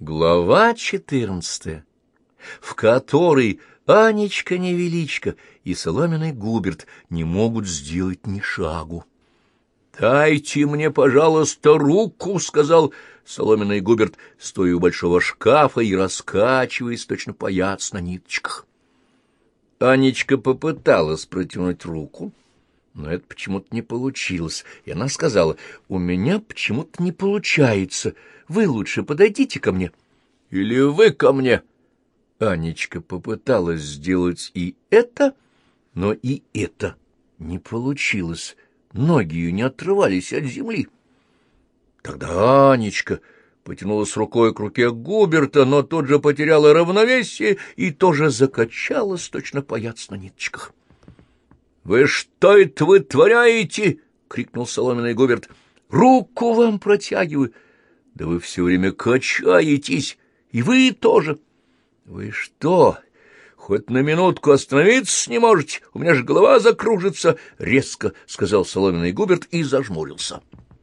Глава четырнадцатая, в которой Анечка-невеличка и соломенный Губерт не могут сделать ни шагу. «Дайте мне, пожалуйста, руку», — сказал соломенный Губерт, стоя у большого шкафа и раскачиваясь, точно паяц на ниточках. Анечка попыталась протянуть руку, но это почему-то не получилось, и она сказала, «У меня почему-то не получается, вы лучше подойдите ко мне». «Или вы ко мне?» Анечка попыталась сделать и это, но и это не получилось, ноги ее не отрывались от земли. Тогда Анечка потянулась рукой к руке Губерта, но тут же потеряла равновесие и тоже закачалась, точно паяц на ниточках. — Вы что это вытворяете? — крикнул соломенный Губерт. — Руку вам протягиваю. Да вы все время качаетесь, и вы тоже. — Вы что, хоть на минутку остановиться не можете? У меня же голова закружится, — резко сказал соломенный Губерт и зажмурился.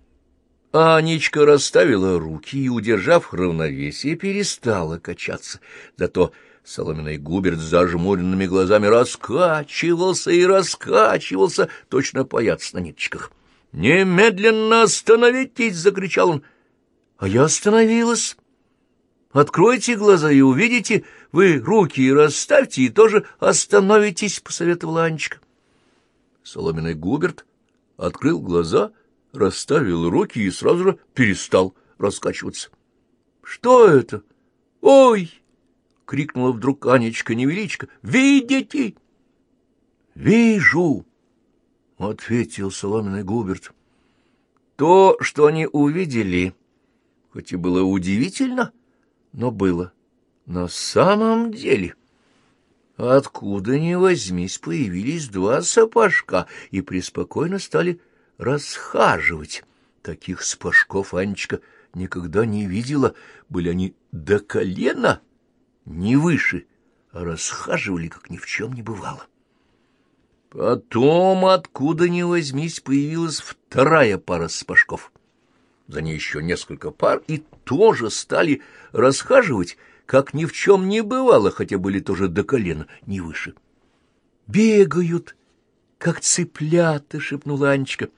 — Анечка расставила руки и, удержав равновесие, перестала качаться. Зато соломенный губерт с зажмуренными глазами раскачивался и раскачивался, точно паяц на ниточках. «Немедленно остановитесь!» — закричал он. «А я остановилась. Откройте глаза и увидите, вы руки расставьте и тоже остановитесь», — посоветовала Анечка. Соломенный губерт открыл глаза — расставил руки и сразу же перестал раскачиваться. — Что это? Ой! — крикнула вдруг Анечка-невеличка. — Видите? — Вижу! — ответил соломенный Губерт. То, что они увидели, хоть и было удивительно, но было на самом деле. Откуда ни возьмись, появились два сапожка и преспокойно стали расхаживать. Таких спашков Анечка никогда не видела. Были они до колена, не выше, а расхаживали, как ни в чем не бывало. Потом, откуда ни возьмись, появилась вторая пара спашков. За ней еще несколько пар, и тоже стали расхаживать, как ни в чем не бывало, хотя были тоже до колена, не выше. «Бегают, как цыплята!» — шепнула Анечка.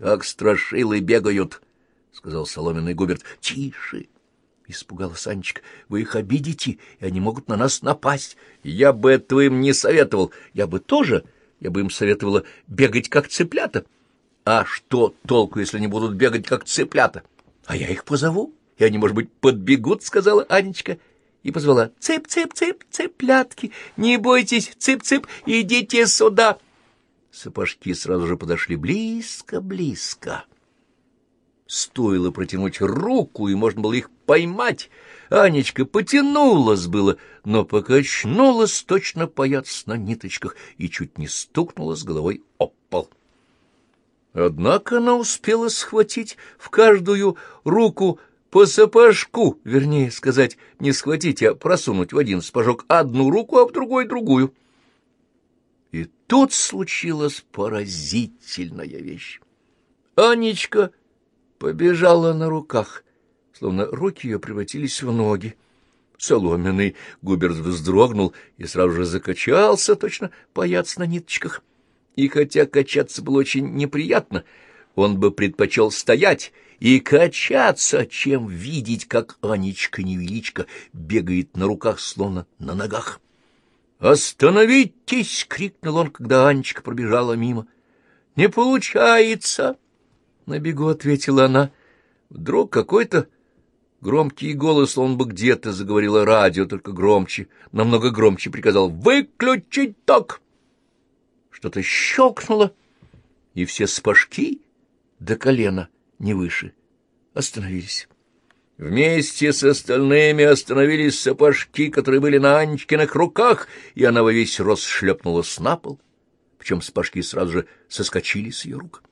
Как страшилы бегают, — сказал соломенный Губерт. — Тише! — испугалась Анечка. — Вы их обидите, и они могут на нас напасть. Я бы этого им не советовал. Я бы тоже, я бы им советовала бегать, как цыплята. А что толку, если они будут бегать, как цыплята? А я их позову, и они, может быть, подбегут, — сказала Анечка. И позвала «Цып-цып-цып, цыплятки, не бойтесь, цып-цып, идите сюда!» Сапожки сразу же подошли близко-близко. Стоило протянуть руку, и можно было их поймать. Анечка потянулась было, но покачнулась точно паяц на ниточках и чуть не стукнула головой об пол. Однако она успела схватить в каждую руку по сапожку, вернее сказать, не схватить, а просунуть в один сапожок одну руку, а в другой другую. И тут случилась поразительная вещь. Анечка побежала на руках, словно руки ее превратились в ноги. Соломенный Губерт вздрогнул и сразу же закачался, точно паяц на ниточках. И хотя качаться было очень неприятно, он бы предпочел стоять и качаться, чем видеть, как Анечка-невеличка бегает на руках, словно на ногах. «Остановитесь!» — крикнул он, когда Анечка пробежала мимо. «Не получается!» — на бегу ответила она. Вдруг какой-то громкий голос, он бы где-то заговорила радио, только громче, намного громче приказал «Выключить ток!» Что-то щелкнуло, и все спашки до колена, не выше, остановились. Вместе с остальными остановились сапожки, которые были на Анечкиных руках, и она во весь рост шлепнулась на пол, причем сапожки сразу же соскочили с ее рук. —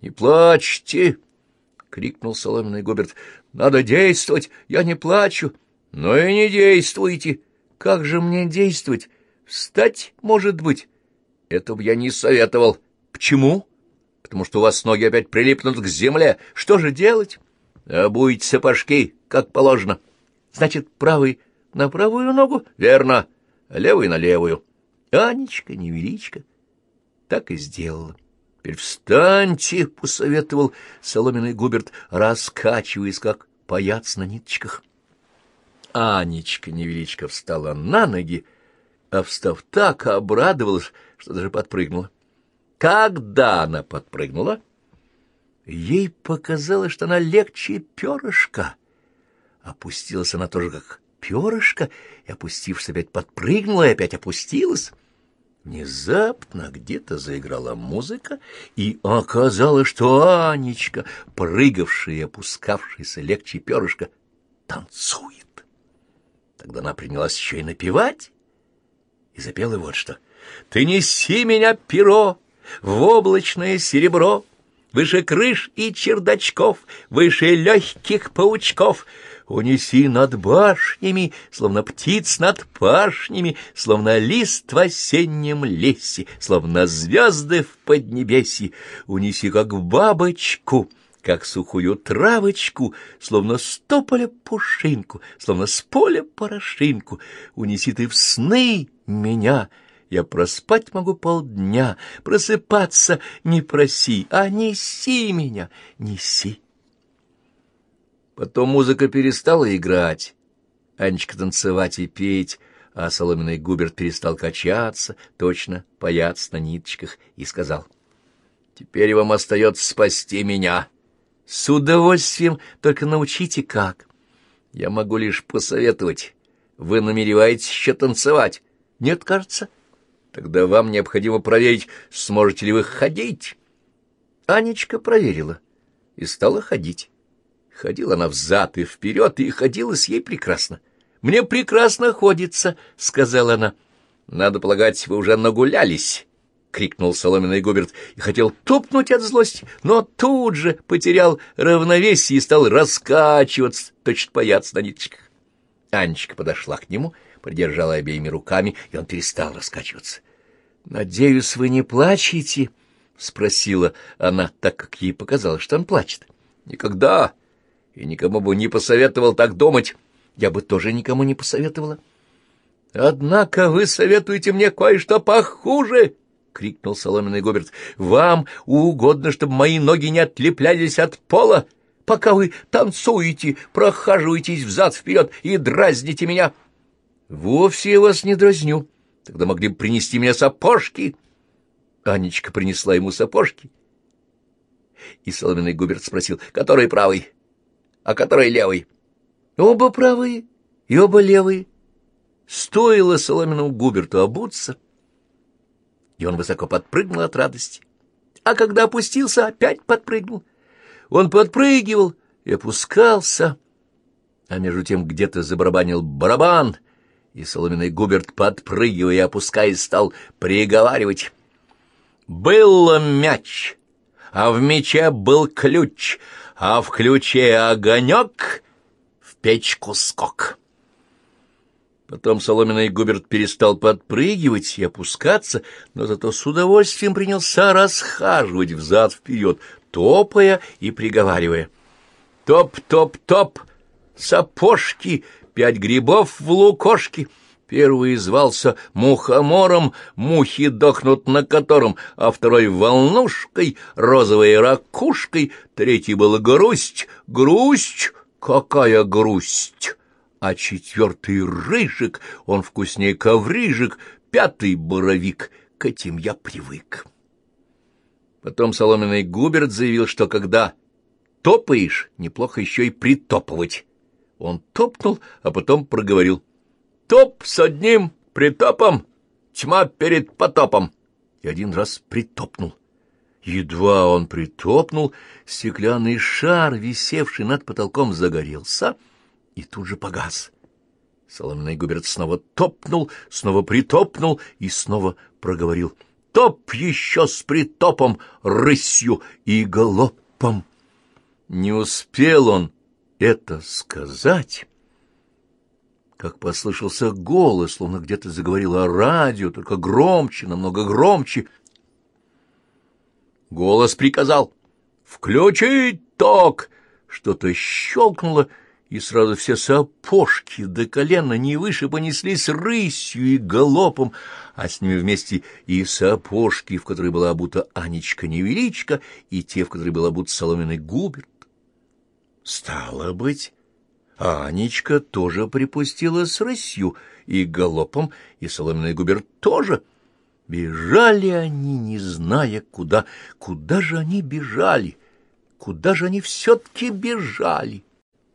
Не плачьте! — крикнул соломенный Гоберт. — Надо действовать! Я не плачу! Но и не действуйте! Как же мне действовать? Встать, может быть? Этого я не советовал. Почему? Потому что у вас ноги опять прилипнут к земле. Что же делать? Обуйте сапожки, как положено. Значит, правый на правую ногу? Верно. Левый на левую. Анечка, невеличка, так и сделала. «Теперь встаньте!» — посоветовал соломенный Губерт, раскачиваясь, как паяц на ниточках. Анечка невеличко встала на ноги, а, встав так, обрадовалась, что даже подпрыгнула. Когда она подпрыгнула, ей показалось, что она легче перышка. Опустилась она тоже как перышко, и, опустившись, опять подпрыгнула и опять опустилась. Внезапно где-то заиграла музыка, и оказалось, что Анечка, прыгавшая и опускавшаяся легче перышка, танцует. Тогда она принялась еще и напевать, и запела вот что. «Ты неси меня, перо, в облачное серебро, выше крыш и чердачков, выше легких паучков». Унеси над башнями, словно птиц над пашнями, Словно лист в осеннем лесе, Словно звезды в поднебесье. Унеси, как бабочку, как сухую травочку, Словно с тополя пушинку, Словно с поля порошинку. Унеси ты в сны меня, Я проспать могу полдня, Просыпаться не проси, а неси меня, неси. Потом музыка перестала играть, Анечка танцевать и петь, а соломенный Губерт перестал качаться, точно паяться на ниточках, и сказал, «Теперь вам остается спасти меня. С удовольствием, только научите как. Я могу лишь посоветовать. Вы намереваетесь еще танцевать? Нет, кажется? Тогда вам необходимо проверить, сможете ли вы ходить». Анечка проверила и стала ходить. Ходила она взад и вперед, и ходилась ей прекрасно. «Мне прекрасно ходится», — сказала она. «Надо полагать, вы уже нагулялись», — крикнул соломенный Губерт и хотел топнуть от злости, но тут же потерял равновесие и стал раскачиваться, точно паяться на ниточках. Анечка подошла к нему, придержала обеими руками, и он перестал раскачиваться. «Надеюсь, вы не плачете?» — спросила она, так как ей показалось, что он плачет. «Никогда!» И никому бы не посоветовал так думать. Я бы тоже никому не посоветовала. — Однако вы советуете мне кое-что похуже! — крикнул соломенный Гоберт. — Вам угодно, чтобы мои ноги не отлеплялись от пола, пока вы танцуете, прохаживаетесь взад-вперед и дразните меня. — Вовсе я вас не дразню. Тогда могли бы принести мне сапожки. Анечка принесла ему сапожки. И соломенный Губерт спросил, который правый? — а который левый. Оба правые и оба левые. Стоило соломенному Губерту обуться, и он высоко подпрыгнул от радости. А когда опустился, опять подпрыгнул. Он подпрыгивал и опускался, а между тем где-то забарабанил барабан, и соломенный Губерт, подпрыгивая и опускаясь, стал приговаривать. «Был мяч, а в мяче был ключ, а в ключе огонек, в печку скок. Потом соломенный Губерт перестал подпрыгивать и опускаться, но зато с удовольствием принялся расхаживать взад-вперед, топая и приговаривая. «Топ-топ-топ! Сапожки! Пять грибов в лукошке!» Первый звался мухомором, мухи дохнут на котором, а второй — волнушкой, розовой ракушкой, третий был грусть, грусть, какая грусть! А четвертый — рыжик, он вкуснее коврижик, пятый — боровик, к этим я привык. Потом соломенный Губерт заявил, что когда топаешь, неплохо еще и притопывать. Он топнул, а потом проговорил — Топ с одним притопом, тьма перед потопом. И один раз притопнул. Едва он притопнул, стеклянный шар, висевший над потолком, загорелся и тут же погас. Соломенный Губерт снова топнул, снова притопнул и снова проговорил. «Топ еще с притопом, рысью и галопом!» Не успел он это сказать как послышался голос, словно где-то заговорило радио, только громче, намного громче. Голос приказал «Включить ток!» Что-то щелкнуло, и сразу все сапожки до колена не выше понеслись рысью и галопом, а с ними вместе и сапожки, в которые была обута Анечка-невеличка, и те, в которые была обут соломенный губерт. Стало быть, Анечка тоже припустила с рысью и галопом, и соломенный губерт тоже. Бежали они, не зная куда. Куда же они бежали? Куда же они все-таки бежали?